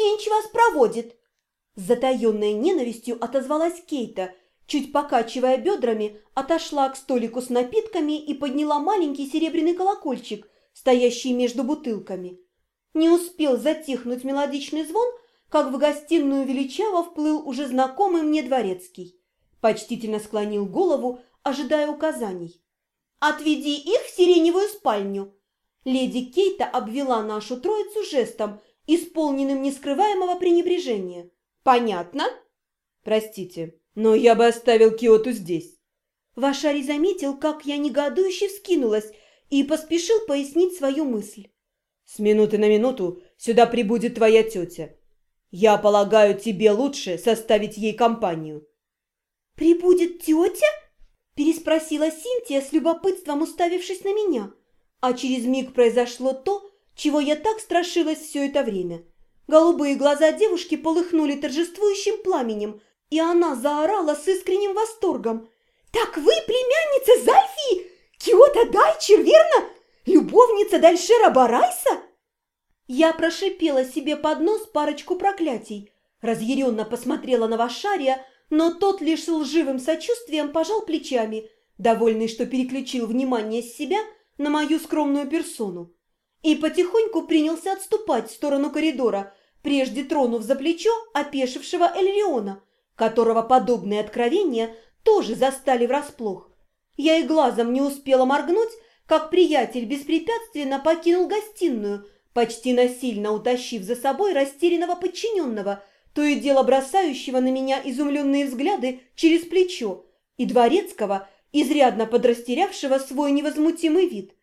Синч вас проводит!» С ненавистью отозвалась Кейта, чуть покачивая бедрами, отошла к столику с напитками и подняла маленький серебряный колокольчик, стоящий между бутылками. Не успел затихнуть мелодичный звон, как в гостиную величаво вплыл уже знакомый мне дворецкий. Почтительно склонил голову, ожидая указаний. «Отведи их в сиреневую спальню!» Леди Кейта обвела нашу троицу жестом, исполненным нескрываемого пренебрежения. «Понятно?» «Простите, но я бы оставил Киоту здесь». Вашари заметил, как я негодующе вскинулась и поспешил пояснить свою мысль. «С минуты на минуту сюда прибудет твоя тетя. Я полагаю, тебе лучше составить ей компанию». «Прибудет тетя?» – переспросила Синтия с любопытством, уставившись на меня. А через миг произошло то, чего я так страшилась все это время. Голубые глаза девушки полыхнули торжествующим пламенем, и она заорала с искренним восторгом. «Так вы племянница Зальфии? Киота Дайчер, верно? Любовница Дальшера Барайса?» Я прошипела себе под нос парочку проклятий, разъяренно посмотрела на Вашария, но тот лишь с лживым сочувствием пожал плечами, довольный, что переключил внимание с себя на мою скромную персону. И потихоньку принялся отступать в сторону коридора, прежде тронув за плечо опешившего Эльриона, которого подобные откровения тоже застали врасплох. Я и глазом не успела моргнуть, как приятель беспрепятственно покинул гостиную, почти насильно утащив за собой растерянного подчиненного, то и дело бросающего на меня изумленные взгляды через плечо, и дворецкого, изрядно подрастерявшего свой невозмутимый вид.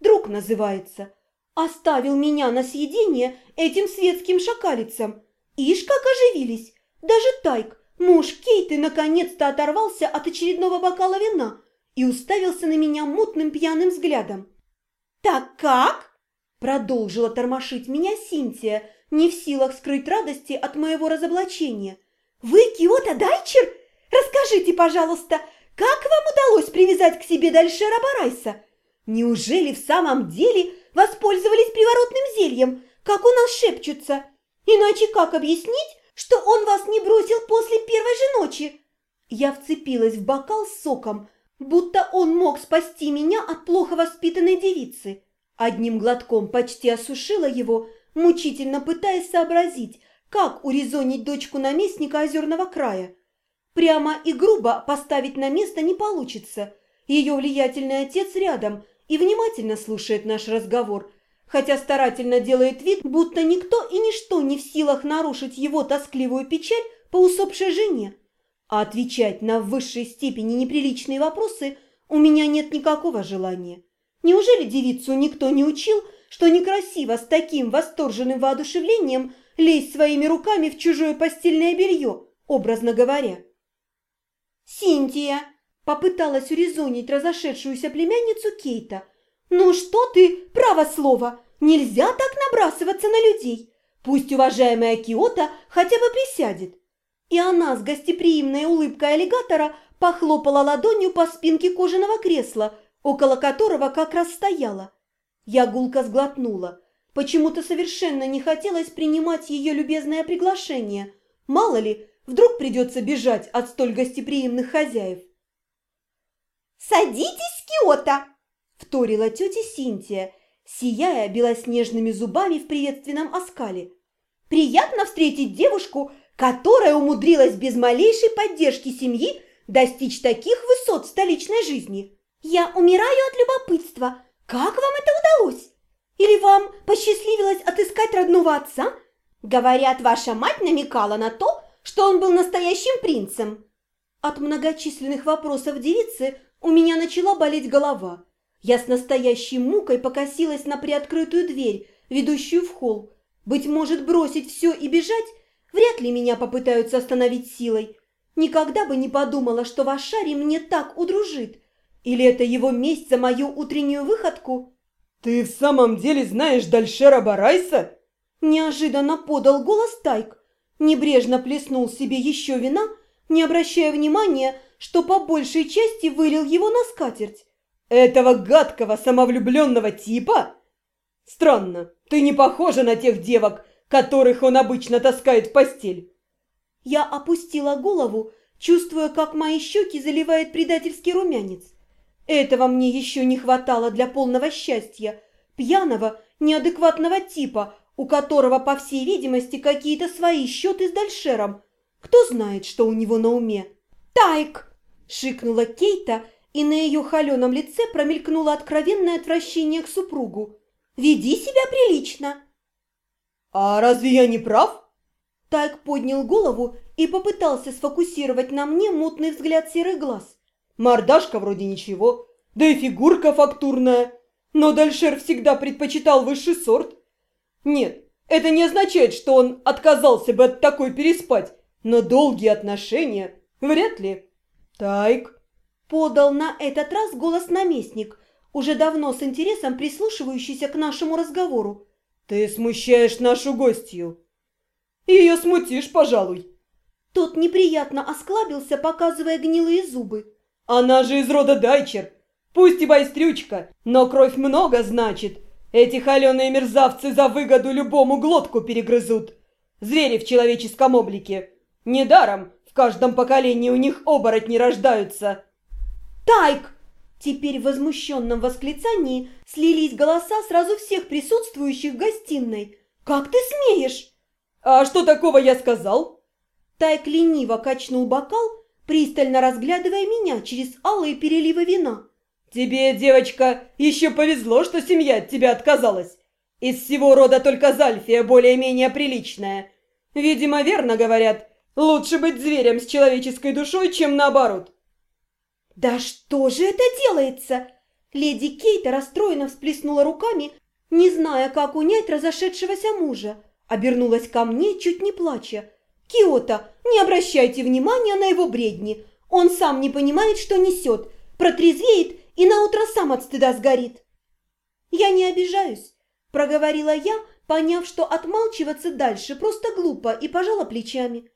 Друг называется. Оставил меня на съедение этим светским шакалицам. Ишь, как оживились! Даже Тайк, муж Кейты, наконец-то оторвался от очередного бокала вина и уставился на меня мутным пьяным взглядом. «Так как?» Продолжила тормошить меня Синтия, не в силах скрыть радости от моего разоблачения. «Вы Киота Дайчер? Расскажите, пожалуйста, как вам удалось привязать к себе Дальшера Барайса? Неужели в самом деле воспользовались приворотным зельем, как у нас шепчутся? Иначе как объяснить, что он вас не бросил после первой же ночи?» Я вцепилась в бокал с соком, будто он мог спасти меня от плохо воспитанной девицы. Одним глотком почти осушила его, мучительно пытаясь сообразить, как урезонить дочку наместника озерного края. Прямо и грубо поставить на место не получится. Ее влиятельный отец рядом и внимательно слушает наш разговор, хотя старательно делает вид, будто никто и ничто не в силах нарушить его тоскливую печаль по усопшей жене. А отвечать на высшей степени неприличные вопросы у меня нет никакого желания. Неужели девицу никто не учил, что некрасиво с таким восторженным воодушевлением лезть своими руками в чужое постельное белье, образно говоря? «Синтия!» – попыталась урезонить разошедшуюся племянницу Кейта. «Ну что ты, право слово, нельзя так набрасываться на людей. Пусть уважаемая Киота хотя бы присядет». И она с гостеприимной улыбкой аллигатора похлопала ладонью по спинке кожаного кресла – около которого как раз стояла. Я гулко сглотнула. Почему-то совершенно не хотелось принимать ее любезное приглашение. Мало ли, вдруг придется бежать от столь гостеприимных хозяев. «Садитесь, Киота!» – вторила тетя Синтия, сияя белоснежными зубами в приветственном оскале. «Приятно встретить девушку, которая умудрилась без малейшей поддержки семьи достичь таких высот столичной жизни. «Я умираю от любопытства. Как вам это удалось? Или вам посчастливилось отыскать родного отца? Говорят, ваша мать намекала на то, что он был настоящим принцем». От многочисленных вопросов девицы у меня начала болеть голова. Я с настоящей мукой покосилась на приоткрытую дверь, ведущую в холл. Быть может, бросить все и бежать? Вряд ли меня попытаются остановить силой. Никогда бы не подумала, что Вашари мне так удружит. Или это его месть за мою утреннюю выходку? «Ты в самом деле знаешь Дальшера Барайса?» Неожиданно подал голос Тайк. Небрежно плеснул себе еще вина, не обращая внимания, что по большей части вылил его на скатерть. «Этого гадкого самовлюбленного типа?» «Странно, ты не похожа на тех девок, которых он обычно таскает в постель. Я опустила голову, чувствуя, как мои щеки заливает предательский румянец. Этого мне еще не хватало для полного счастья. Пьяного, неадекватного типа, у которого, по всей видимости, какие-то свои счеты с Дальшером. Кто знает, что у него на уме? «Тайк!» – шикнула Кейта, и на ее холеном лице промелькнуло откровенное отвращение к супругу. «Веди себя прилично!» «А разве я не прав?» Тайк поднял голову и попытался сфокусировать на мне мутный взгляд серых глаз. «Мордашка вроде ничего, да и фигурка фактурная, но Дальшер всегда предпочитал высший сорт. Нет, это не означает, что он отказался бы от такой переспать, но долгие отношения вряд ли. Тайк!» Подал на этот раз голос наместник, уже давно с интересом прислушивающийся к нашему разговору. «Ты смущаешь нашу гостью!» Ее смутишь, пожалуй. Тот неприятно осклабился, показывая гнилые зубы. Она же из рода Дайчер. Пусть и байстрючка, но кровь много значит. Эти холеные мерзавцы за выгоду любому глотку перегрызут. Звери в человеческом облике. Недаром каждом поколении у них оборотни рождаются. «Тайк!» Теперь в возмущенном восклицании слились голоса сразу всех присутствующих в гостиной. «Как ты смеешь?» «А что такого я сказал?» Тайк лениво качнул бокал, пристально разглядывая меня через алые переливы вина. «Тебе, девочка, еще повезло, что семья от тебя отказалась. Из всего рода только Зальфия более-менее приличная. Видимо, верно говорят, лучше быть зверем с человеческой душой, чем наоборот». «Да что же это делается?» Леди Кейта расстроенно всплеснула руками, не зная, как унять разошедшегося мужа. Обернулась ко мне, чуть не плача. «Киото, не обращайте внимания на его бредни. Он сам не понимает, что несет, протрезвеет и наутро сам от стыда сгорит». «Я не обижаюсь», – проговорила я, поняв, что отмалчиваться дальше просто глупо, и пожала плечами.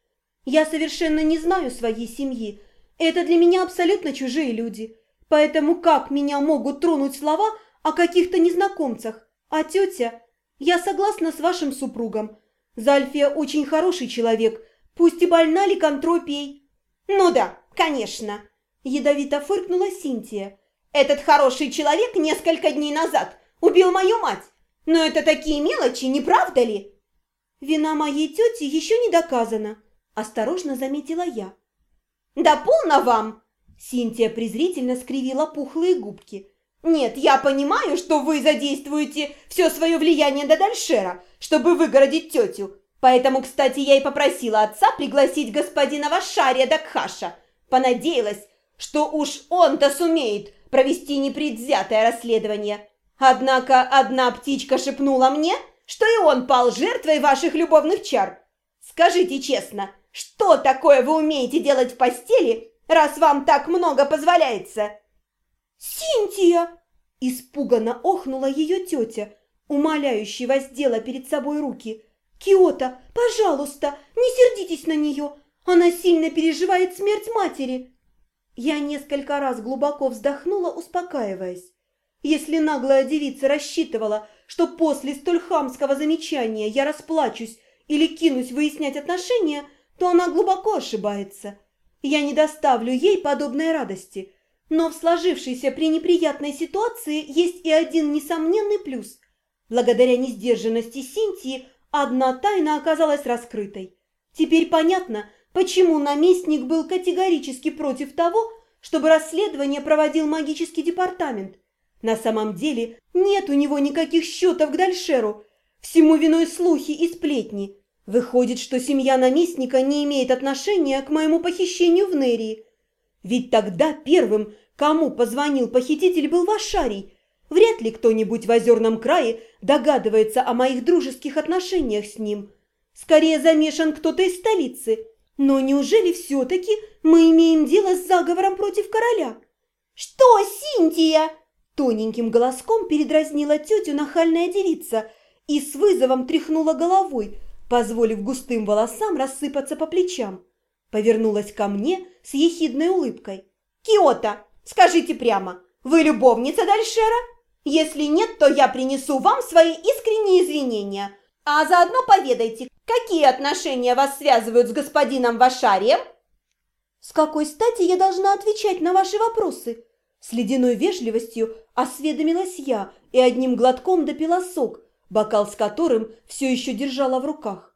«Я совершенно не знаю своей семьи. Это для меня абсолютно чужие люди. Поэтому как меня могут тронуть слова о каких-то незнакомцах? А тетя я согласна с вашим супругом. Зальфия очень хороший человек, пусть и больна ликантропией. Ну да, конечно, ядовито фыркнула Синтия. Этот хороший человек несколько дней назад убил мою мать. Но это такие мелочи, не правда ли? Вина моей тети еще не доказана, осторожно заметила я. Да полно вам! Синтия презрительно скривила пухлые губки. Нет, я понимаю, что вы задействуете все свое влияние до Дальшера, чтобы выгородить тетю. Поэтому, кстати, я и попросила отца пригласить господина Вашария Дакхаша. Понадеялась, что уж он-то сумеет провести непредвзятое расследование. Однако одна птичка шепнула мне, что и он пал жертвой ваших любовных чар. Скажите честно, что такое вы умеете делать в постели, раз вам так много позволяется?» «Синтия!» – испуганно охнула ее тетя, умоляюще воздела перед собой руки. «Киота, пожалуйста, не сердитесь на нее, она сильно переживает смерть матери!» Я несколько раз глубоко вздохнула, успокаиваясь. Если наглая девица рассчитывала, что после столь хамского замечания я расплачусь или кинусь выяснять отношения, то она глубоко ошибается. Я не доставлю ей подобной радости – но в сложившейся пренеприятной ситуации есть и один несомненный плюс. Благодаря несдержанности Синтии одна тайна оказалась раскрытой. Теперь понятно, почему наместник был категорически против того, чтобы расследование проводил магический департамент. На самом деле нет у него никаких счетов к Дальшеру, всему виной слухи и сплетни. Выходит, что семья наместника не имеет отношения к моему похищению в Нерии. Ведь тогда первым, кому позвонил похититель, был Вашарий. Вряд ли кто-нибудь в озерном крае догадывается о моих дружеских отношениях с ним. Скорее замешан кто-то из столицы. Но неужели все-таки мы имеем дело с заговором против короля? «Что, Синтия?» Тоненьким голоском передразнила тетю нахальная девица и с вызовом тряхнула головой, позволив густым волосам рассыпаться по плечам. Повернулась ко мне с ехидной улыбкой. «Киота, скажите прямо, вы любовница Дальшера? Если нет, то я принесу вам свои искренние извинения. А заодно поведайте, какие отношения вас связывают с господином Вашарием? С какой стати я должна отвечать на ваши вопросы? С ледяной вежливостью осведомилась я и одним глотком допила сок, бокал с которым все еще держала в руках.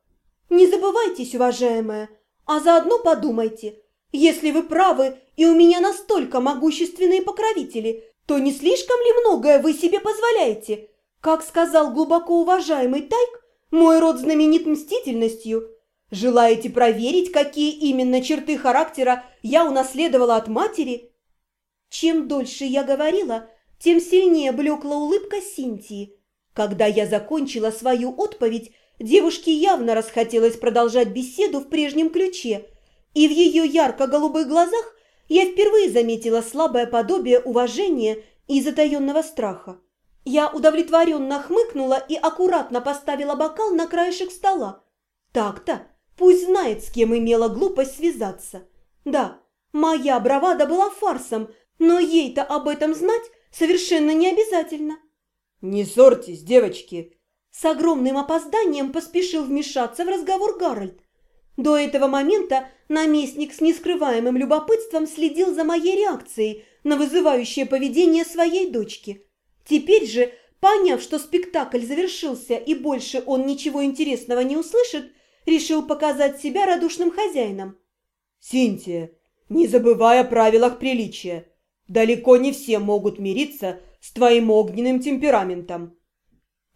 Не забывайтесь, уважаемая, а заодно подумайте, если вы правы и у меня настолько могущественные покровители, то не слишком ли многое вы себе позволяете? Как сказал глубоко уважаемый Тайк, мой род знаменит мстительностью. Желаете проверить, какие именно черты характера я унаследовала от матери? Чем дольше я говорила, тем сильнее блекла улыбка Синтии. Когда я закончила свою отповедь, девушке явно расхотелось продолжать беседу в прежнем ключе, и в ее ярко-голубых глазах я впервые заметила слабое подобие уважения и затаенного страха. Я удовлетворенно хмыкнула и аккуратно поставила бокал на краешек стола. Так-то, пусть знает, с кем имела глупость связаться. Да, моя бравада была фарсом, но ей-то об этом знать совершенно не обязательно. «Не ссорьтесь, девочки!» С огромным опозданием поспешил вмешаться в разговор Гарольд. До этого момента наместник с нескрываемым любопытством следил за моей реакцией на вызывающее поведение своей дочки – Теперь же, поняв, что спектакль завершился и больше он ничего интересного не услышит, решил показать себя радушным хозяином. «Синтия, не забывай о правилах приличия. Далеко не все могут мириться с твоим огненным темпераментом».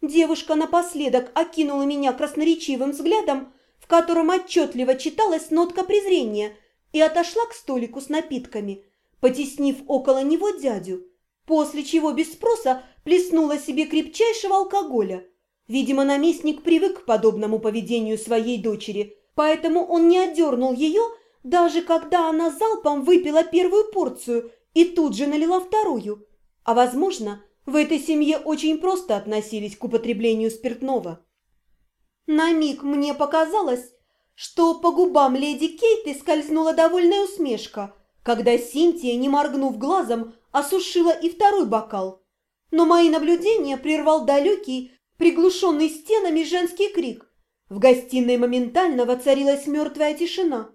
Девушка напоследок окинула меня красноречивым взглядом, в котором отчетливо читалась нотка презрения, и отошла к столику с напитками, потеснив около него дядю после чего без спроса плеснула себе крепчайшего алкоголя. Видимо, наместник привык к подобному поведению своей дочери, поэтому он не отдернул ее, даже когда она залпом выпила первую порцию и тут же налила вторую. А, возможно, в этой семье очень просто относились к употреблению спиртного. На миг мне показалось, что по губам леди Кейты скользнула довольная усмешка, когда Синтия, не моргнув глазом, осушила и второй бокал. Но мои наблюдения прервал далекий, приглушенный стенами женский крик. В гостиной моментально воцарилась мертвая тишина.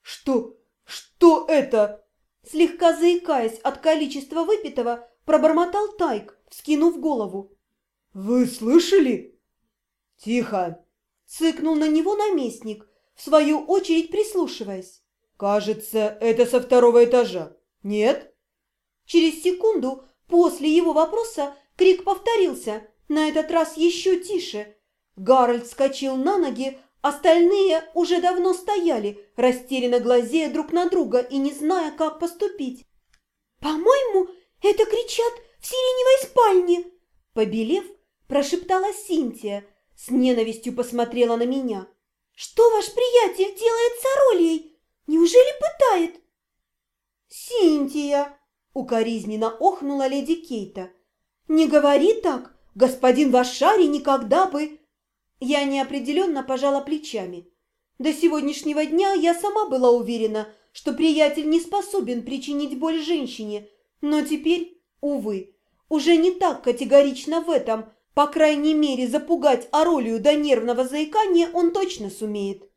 «Что? Что это?» Слегка заикаясь от количества выпитого, пробормотал Тайк, вскинув голову. «Вы слышали?» «Тихо!» Цыкнул на него наместник, в свою очередь прислушиваясь. «Кажется, это со второго этажа. Нет?» Через секунду после его вопроса крик повторился, на этот раз еще тише. Гарольд вскочил на ноги, остальные уже давно стояли, растерянно глазея друг на друга и не зная, как поступить. «По-моему, это кричат в сиреневой спальне!» Побелев, прошептала Синтия, с ненавистью посмотрела на меня. «Что ваш приятель делает с Аролией? Неужели пытает?» «Синтия!» Укоризненно охнула леди Кейта. «Не говори так! Господин Вашари никогда бы...» Я неопределенно пожала плечами. До сегодняшнего дня я сама была уверена, что приятель не способен причинить боль женщине, но теперь, увы, уже не так категорично в этом, по крайней мере, запугать Аролию до нервного заикания он точно сумеет.